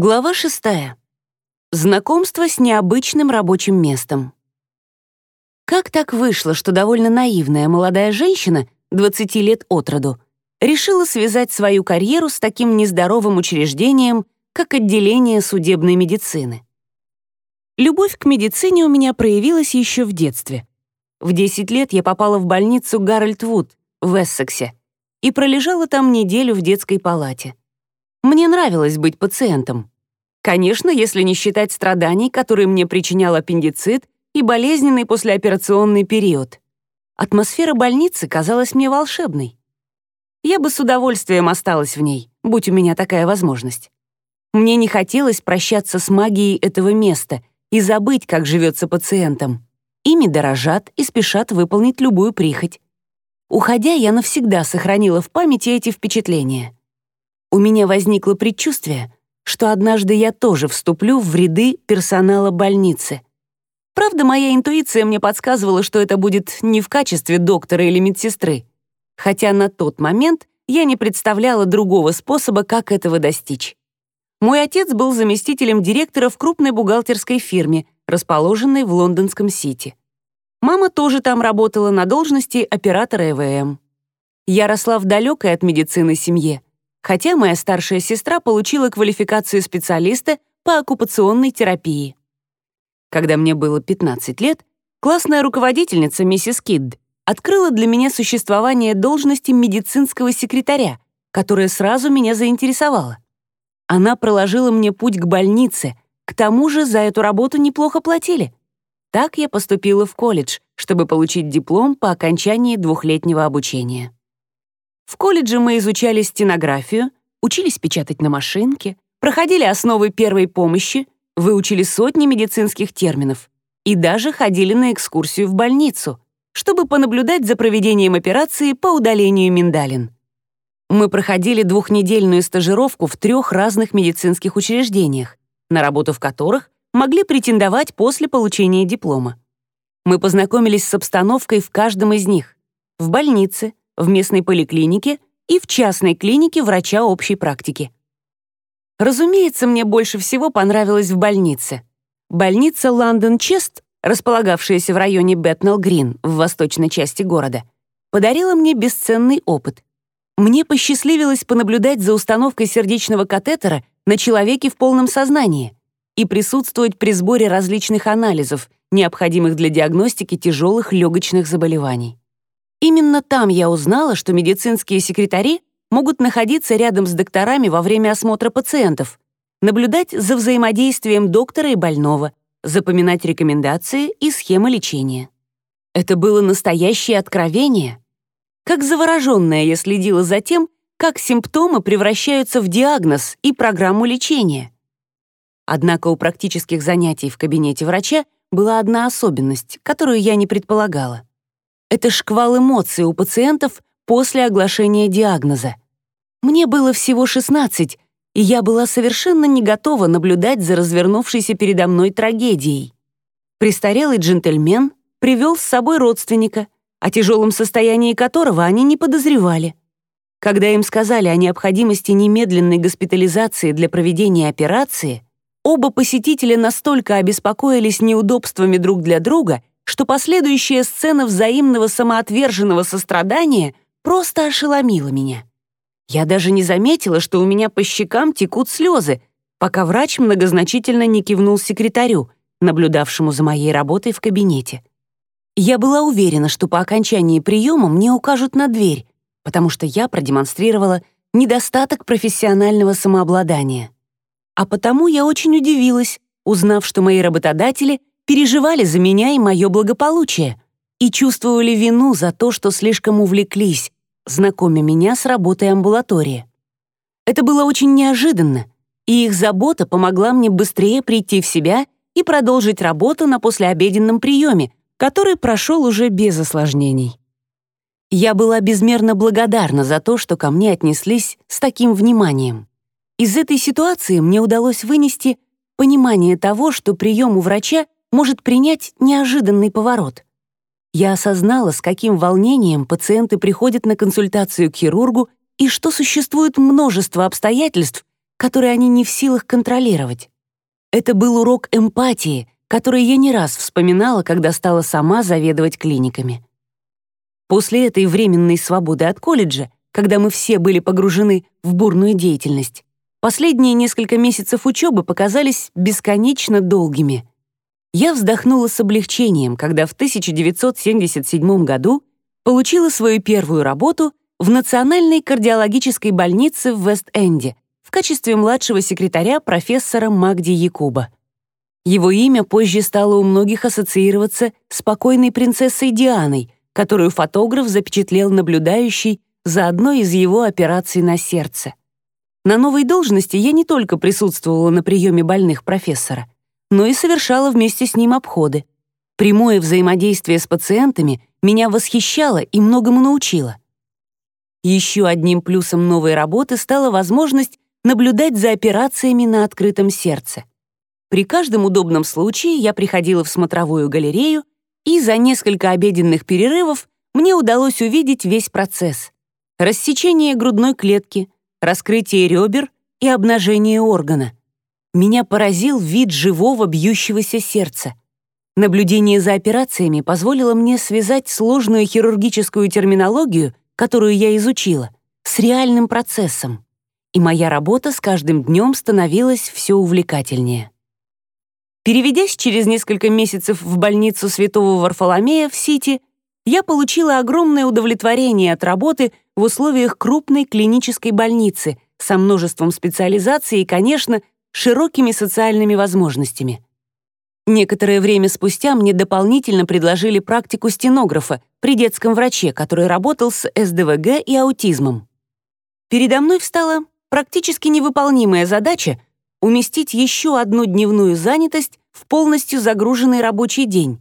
Глава шестая. Знакомство с необычным рабочим местом. Как так вышло, что довольно наивная молодая женщина, 20 лет от роду, решила связать свою карьеру с таким нездоровым учреждением, как отделение судебной медицины? Любовь к медицине у меня проявилась еще в детстве. В 10 лет я попала в больницу Гарольд Вуд в Эссексе и пролежала там неделю в детской палате. Мне нравилось быть пациентом. Конечно, если не считать страданий, которые мне причинял аппендицит и болезненный послеоперационный период. Атмосфера больницы казалась мне волшебной. Я бы с удовольствием осталась в ней, будь у меня такая возможность. Мне не хотелось прощаться с магией этого места и забыть, как живется пациентам. Ими дорожат и спешат выполнить любую прихоть. Уходя, я навсегда сохранила в памяти эти впечатления. У меня возникло предчувствие, что однажды я тоже вступлю в ряды персонала больницы. Правда, моя интуиция мне подсказывала, что это будет не в качестве доктора или медсестры, хотя на тот момент я не представляла другого способа, как этого достичь. Мой отец был заместителем директора в крупной бухгалтерской фирме, расположенной в лондонском Сити. Мама тоже там работала на должности оператора ЭВМ. Я росла в далекой от медицины семье, хотя моя старшая сестра получила квалификацию специалиста по оккупационной терапии. Когда мне было 15 лет, классная руководительница миссис Кидд открыла для меня существование должности медицинского секретаря, которая сразу меня заинтересовала. Она проложила мне путь к больнице, к тому же за эту работу неплохо платили. Так я поступила в колледж, чтобы получить диплом по окончании двухлетнего обучения. В колледже мы изучали стенографию, учились печатать на машинке, проходили основы первой помощи, выучили сотни медицинских терминов и даже ходили на экскурсию в больницу, чтобы понаблюдать за проведением операции по удалению миндалин. Мы проходили двухнедельную стажировку в трех разных медицинских учреждениях, на работу в которых могли претендовать после получения диплома. Мы познакомились с обстановкой в каждом из них — в больнице, в местной поликлинике и в частной клинике врача общей практики. Разумеется, мне больше всего понравилось в больнице. Больница Лондон-Чест, располагавшаяся в районе Бэтнелл-Грин в восточной части города, подарила мне бесценный опыт. Мне посчастливилось понаблюдать за установкой сердечного катетера на человеке в полном сознании и присутствовать при сборе различных анализов, необходимых для диагностики тяжелых легочных заболеваний. Именно там я узнала, что медицинские секретари могут находиться рядом с докторами во время осмотра пациентов, наблюдать за взаимодействием доктора и больного, запоминать рекомендации и схемы лечения. Это было настоящее откровение. Как завороженная я следила за тем, как симптомы превращаются в диагноз и программу лечения. Однако у практических занятий в кабинете врача была одна особенность, которую я не предполагала. Это шквал эмоций у пациентов после оглашения диагноза. Мне было всего 16, и я была совершенно не готова наблюдать за развернувшейся передо мной трагедией. Престарелый джентльмен привел с собой родственника, о тяжелом состоянии которого они не подозревали. Когда им сказали о необходимости немедленной госпитализации для проведения операции, оба посетителя настолько обеспокоились неудобствами друг для друга, что последующая сцена взаимного самоотверженного сострадания просто ошеломила меня. Я даже не заметила, что у меня по щекам текут слезы, пока врач многозначительно не кивнул секретарю, наблюдавшему за моей работой в кабинете. Я была уверена, что по окончании приема мне укажут на дверь, потому что я продемонстрировала недостаток профессионального самообладания. А потому я очень удивилась, узнав, что мои работодатели переживали за меня и мое благополучие и чувствовали вину за то, что слишком увлеклись, знакомя меня с работой амбулатории. Это было очень неожиданно, и их забота помогла мне быстрее прийти в себя и продолжить работу на послеобеденном приеме, который прошел уже без осложнений. Я была безмерно благодарна за то, что ко мне отнеслись с таким вниманием. Из этой ситуации мне удалось вынести понимание того, что прием у врача может принять неожиданный поворот. Я осознала, с каким волнением пациенты приходят на консультацию к хирургу и что существует множество обстоятельств, который они не в силах контролировать. Это был урок эмпатии, который я не раз вспоминала, когда стала сама заведовать клиниками. После этой временной свободы от колледжа, когда мы все были погружены в бурную деятельность, последние несколько месяцев учебы показались бесконечно долгими. Я вздохнула с облегчением, когда в 1977 году получила свою первую работу в Национальной кардиологической больнице в Вест-Энде в качестве младшего секретаря профессора Магди Якуба. Его имя позже стало у многих ассоциироваться с покойной принцессой Дианой, которую фотограф запечатлел наблюдающий за одной из его операций на сердце. На новой должности я не только присутствовала на приеме больных профессора, но и совершала вместе с ним обходы. Прямое взаимодействие с пациентами меня восхищало и многому научило. Еще одним плюсом новой работы стала возможность наблюдать за операциями на открытом сердце. При каждом удобном случае я приходила в смотровую галерею, и за несколько обеденных перерывов мне удалось увидеть весь процесс. Рассечение грудной клетки, раскрытие ребер и обнажение органа. Меня поразил вид живого бьющегося сердца. Наблюдение за операциями позволило мне связать сложную хирургическую терминологию, которую я изучила, с реальным процессом. И моя работа с каждым днем становилась все увлекательнее. Переведясь через несколько месяцев в больницу Святого Варфоломея в Сити, я получила огромное удовлетворение от работы в условиях крупной клинической больницы со множеством специализаций и, конечно, широкими социальными возможностями. Некоторое время спустя мне дополнительно предложили практику стенографа при детском враче, который работал с СДВГ и аутизмом. Передо мной встала практически невыполнимая задача уместить еще одну дневную занятость в полностью загруженный рабочий день,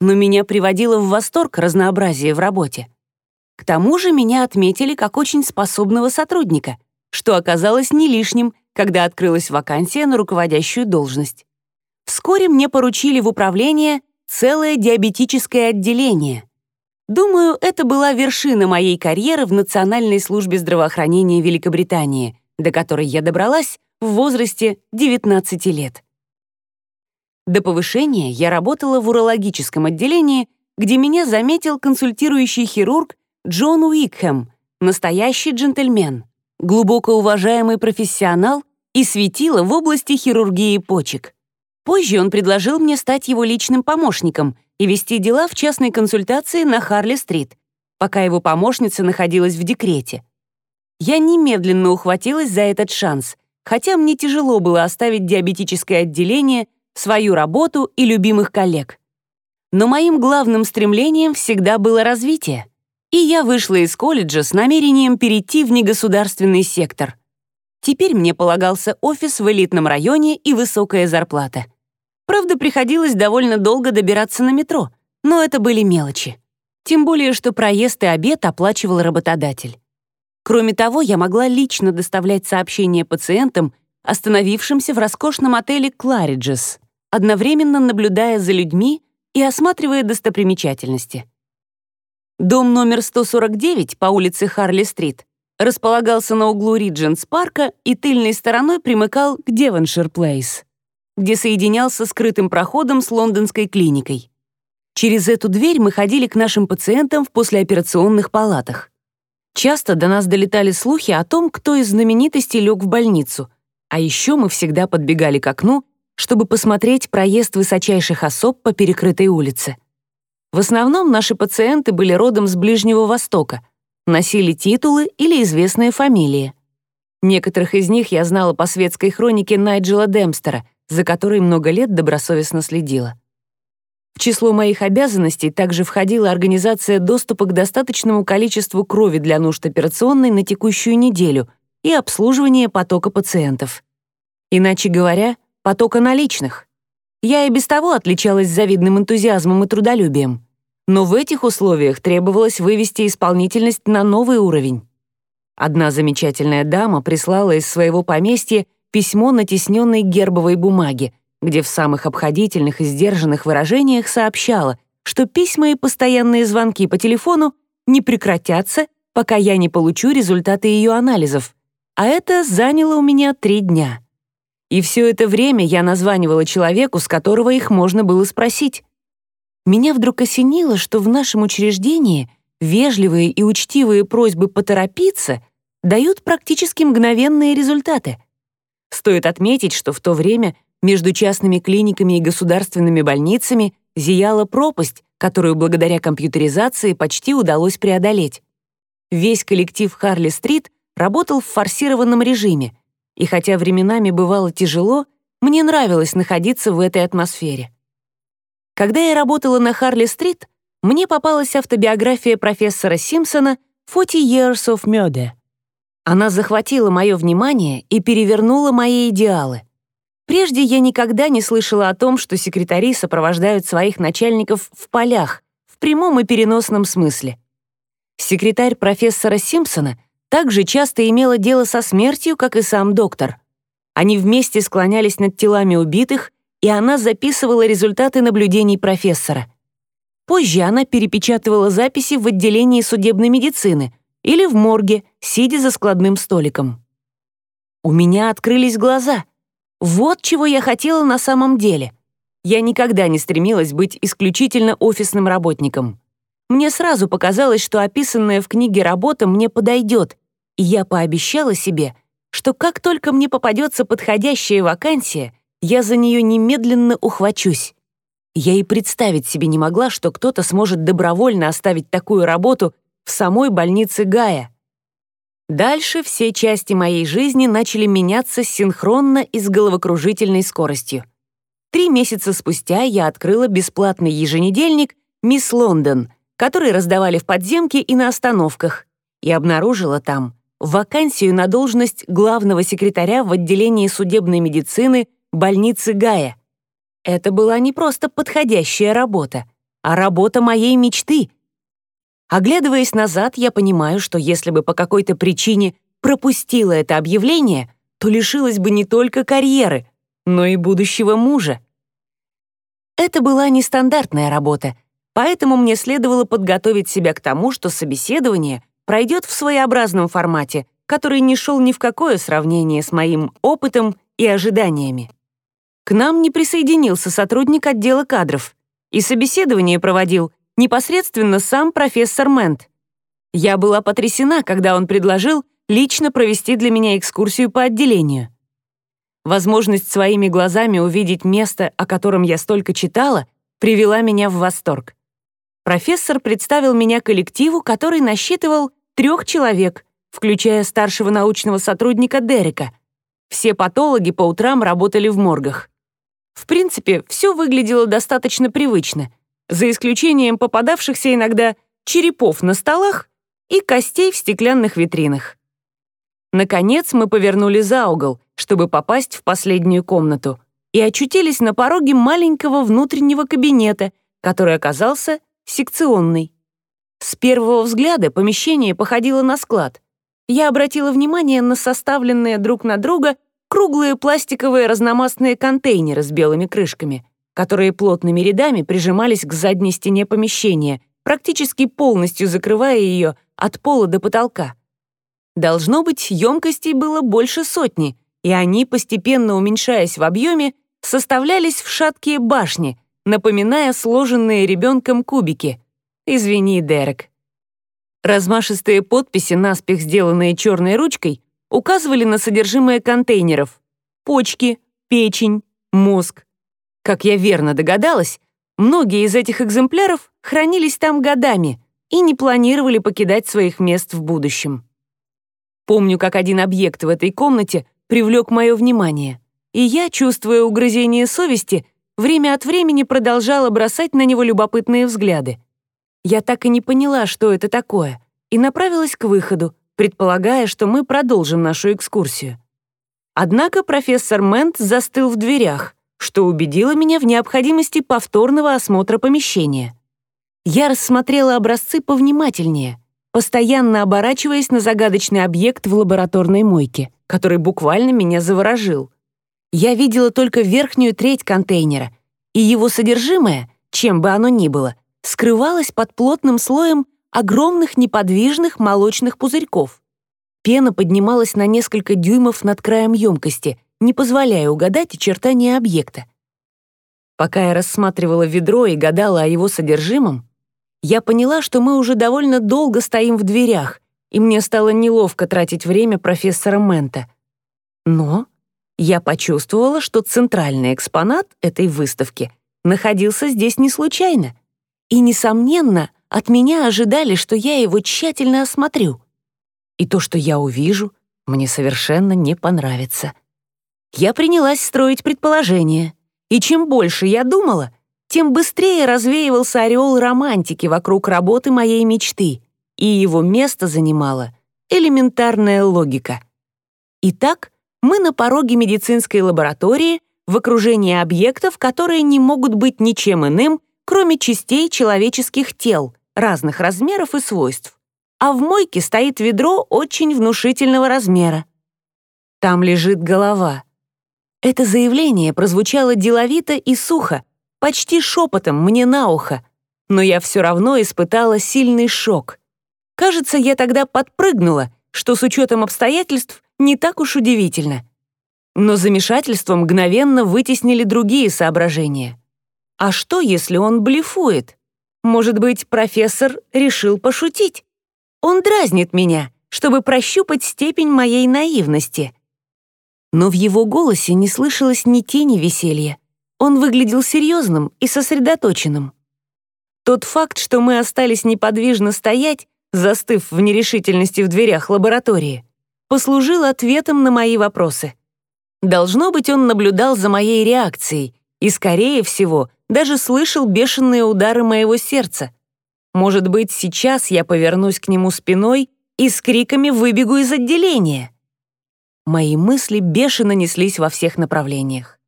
но меня приводило в восторг разнообразие в работе. К тому же меня отметили как очень способного сотрудника, что оказалось не лишним, когда открылась вакансия на руководящую должность. Вскоре мне поручили в управление целое диабетическое отделение. Думаю, это была вершина моей карьеры в Национальной службе здравоохранения Великобритании, до которой я добралась в возрасте 19 лет. До повышения я работала в урологическом отделении, где меня заметил консультирующий хирург Джон Уикхэм, настоящий джентльмен, глубоко уважаемый профессионал и светило в области хирургии почек. Позже он предложил мне стать его личным помощником и вести дела в частной консультации на Харли-стрит, пока его помощница находилась в декрете. Я немедленно ухватилась за этот шанс, хотя мне тяжело было оставить диабетическое отделение, свою работу и любимых коллег. Но моим главным стремлением всегда было развитие, и я вышла из колледжа с намерением перейти в негосударственный сектор. Теперь мне полагался офис в элитном районе и высокая зарплата. Правда, приходилось довольно долго добираться на метро, но это были мелочи. Тем более, что проезд и обед оплачивал работодатель. Кроме того, я могла лично доставлять сообщения пациентам, остановившимся в роскошном отеле «Клариджес», одновременно наблюдая за людьми и осматривая достопримечательности. Дом номер 149 по улице Харли-стрит располагался на углу Ридженс-парка и тыльной стороной примыкал к Девоншир-плейс, где соединялся скрытым проходом с лондонской клиникой. Через эту дверь мы ходили к нашим пациентам в послеоперационных палатах. Часто до нас долетали слухи о том, кто из знаменитостей лег в больницу, а еще мы всегда подбегали к окну, чтобы посмотреть проезд высочайших особ по перекрытой улице. В основном наши пациенты были родом с Ближнего Востока, носили титулы или известные фамилии. Некоторых из них я знала по светской хронике Найджела Демстера, за которой много лет добросовестно следила. В число моих обязанностей также входила организация доступа к достаточному количеству крови для нужд операционной на текущую неделю и обслуживание потока пациентов. Иначе говоря, потока наличных. Я и без того отличалась завидным энтузиазмом и трудолюбием. Но в этих условиях требовалось вывести исполнительность на новый уровень. Одна замечательная дама прислала из своего поместья письмо на тисненной гербовой бумаге, где в самых обходительных и сдержанных выражениях сообщала, что письма и постоянные звонки по телефону не прекратятся, пока я не получу результаты ее анализов, а это заняло у меня три дня. И все это время я названивала человеку, с которого их можно было спросить. Меня вдруг осенило, что в нашем учреждении вежливые и учтивые просьбы поторопиться дают практически мгновенные результаты. Стоит отметить, что в то время между частными клиниками и государственными больницами зияла пропасть, которую благодаря компьютеризации почти удалось преодолеть. Весь коллектив Харли-стрит работал в форсированном режиме, и хотя временами бывало тяжело, мне нравилось находиться в этой атмосфере. Когда я работала на Харли-стрит, мне попалась автобиография профессора Симпсона «40 Years of Murder». Она захватила мое внимание и перевернула мои идеалы. Прежде я никогда не слышала о том, что секретари сопровождают своих начальников в полях, в прямом и переносном смысле. Секретарь профессора Симпсона также часто имела дело со смертью, как и сам доктор. Они вместе склонялись над телами убитых, и она записывала результаты наблюдений профессора. Позже она перепечатывала записи в отделении судебной медицины или в морге, сидя за складным столиком. У меня открылись глаза — вот чего я хотела на самом деле. Я никогда не стремилась быть исключительно офисным работником. Мне сразу показалось, что описанная в книге работа мне подойдет, и я пообещала себе, что как только мне попадется подходящая вакансия, я за нее немедленно ухвачусь. Я и представить себе не могла, что кто-то сможет добровольно оставить такую работу в самой больнице Гая. Дальше все части моей жизни начали меняться синхронно и с головокружительной скоростью. Три месяца спустя я открыла бесплатный еженедельник «Мисс Лондон», который раздавали в подземке и на остановках, и обнаружила там вакансию на должность главного секретаря в отделении судебной медицины больницы Гая. Это была не просто подходящая работа, а работа моей мечты — Оглядываясь назад, я понимаю, что если бы по какой-то причине пропустила это объявление, то лишилась бы не только карьеры, но и будущего мужа. Это была нестандартная работа, поэтому мне следовало подготовить себя к тому, что собеседование пройдет в своеобразном формате, который не шел ни в какое сравнение с моим опытом и ожиданиями. К нам не присоединился сотрудник отдела кадров, и собеседование проводил непосредственно сам профессор Мент. Я была потрясена, когда он предложил лично провести для меня экскурсию по отделению. Возможность своими глазами увидеть место, о котором я столько читала, привела меня в восторг. Профессор представил меня коллективу, который насчитывал трех человек, включая старшего научного сотрудника Дерека. Все патологи по утрам работали в моргах. В принципе, все выглядело достаточно привычно — за исключением попадавшихся иногда черепов на столах и костей в стеклянных витринах. Наконец мы повернули за угол, чтобы попасть в последнюю комнату, и очутились на пороге маленького внутреннего кабинета, который оказался секционный. С первого взгляда помещение походило на склад. Я обратила внимание на составленные друг на друга круглые пластиковые разномастные контейнеры с белыми крышками — которые плотными рядами прижимались к задней стене помещения, практически полностью закрывая ее от пола до потолка. Должно быть, емкостей было больше сотни, и они, постепенно уменьшаясь в объеме, составлялись в шаткие башни, напоминая сложенные ребенком кубики. Извини, Дерек. Размашистые подписи, наспех сделанные черной ручкой, указывали на содержимое контейнеров. Почки, печень, мозг, как я верно догадалась, многие из этих экземпляров хранились там годами и не планировали покидать своих мест в будущем. Помню, как один объект в этой комнате привлек мое внимание, и я, чувствуя угрызение совести, время от времени продолжала бросать на него любопытные взгляды. Я так и не поняла, что это такое, и направилась к выходу, предполагая, что мы продолжим нашу экскурсию. Однако профессор Мент застыл в дверях, что убедило меня в необходимости повторного осмотра помещения. Я рассмотрела образцы повнимательнее, постоянно оборачиваясь на загадочный объект в лабораторной мойке, который буквально меня заворожил. Я видела только верхнюю треть контейнера, и его содержимое, чем бы оно ни было, скрывалось под плотным слоем огромных неподвижных молочных пузырьков. Пена поднималась на несколько дюймов над краем емкости, не позволяя угадать очертания объекта. Пока я рассматривала ведро и гадала о его содержимом, я поняла, что мы уже довольно долго стоим в дверях, и мне стало неловко тратить время профессора Мента. Но я почувствовала, что центральный экспонат этой выставки находился здесь не случайно. И, несомненно, от меня ожидали, что я его тщательно осмотрю. И то, что я увижу, мне совершенно не понравится. Я принялась строить предположения. И чем больше я думала, тем быстрее развеивался ореол романтики вокруг работы моей мечты, и его место занимала элементарная логика. Итак, мы на пороге медицинской лаборатории в окружении объектов, которые не могут быть ничем иным, кроме частей человеческих тел разных размеров и свойств. А в мойке стоит ведро очень внушительного размера. Там лежит голова. Это заявление прозвучало деловито и сухо, почти шепотом мне на ухо, но я все равно испытала сильный шок. Кажется, я тогда подпрыгнула, что с учетом обстоятельств не так уж удивительно. Но замешательство мгновенно вытеснили другие соображения. А что, если он блефует? Может быть, профессор решил пошутить? Он дразнит меня, чтобы прощупать степень моей наивности. Но в его голосе не слышалось ни тени веселья. Он выглядел серьезным и сосредоточенным. Тот факт, что мы остались неподвижно стоять, застыв в нерешительности в дверях лаборатории, послужил ответом на мои вопросы. Должно быть, он наблюдал за моей реакцией и, скорее всего, даже слышал бешеные удары моего сердца. Может быть, сейчас я повернусь к нему спиной и с криками выбегу из отделения. Мои мысли бешено неслись во всех направлениях.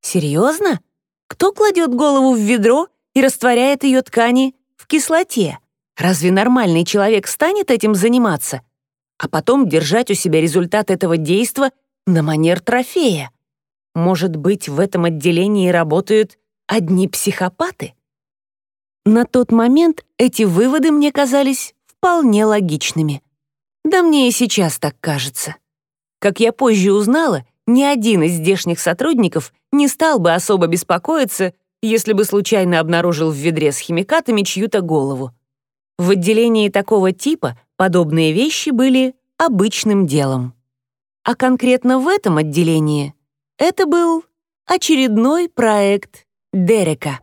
Серьезно? Кто кладет голову в ведро и растворяет ее ткани в кислоте? Разве нормальный человек станет этим заниматься? А потом держать у себя результат этого действа на манер трофея? Может быть, в этом отделении работают одни психопаты? На тот момент эти выводы мне казались вполне логичными. Да мне и сейчас так кажется. Как я позже узнала, ни один из здешних сотрудников не стал бы особо беспокоиться, если бы случайно обнаружил в ведре с химикатами чью-то голову. В отделении такого типа подобные вещи были обычным делом. А конкретно в этом отделении это был очередной проект Дерека.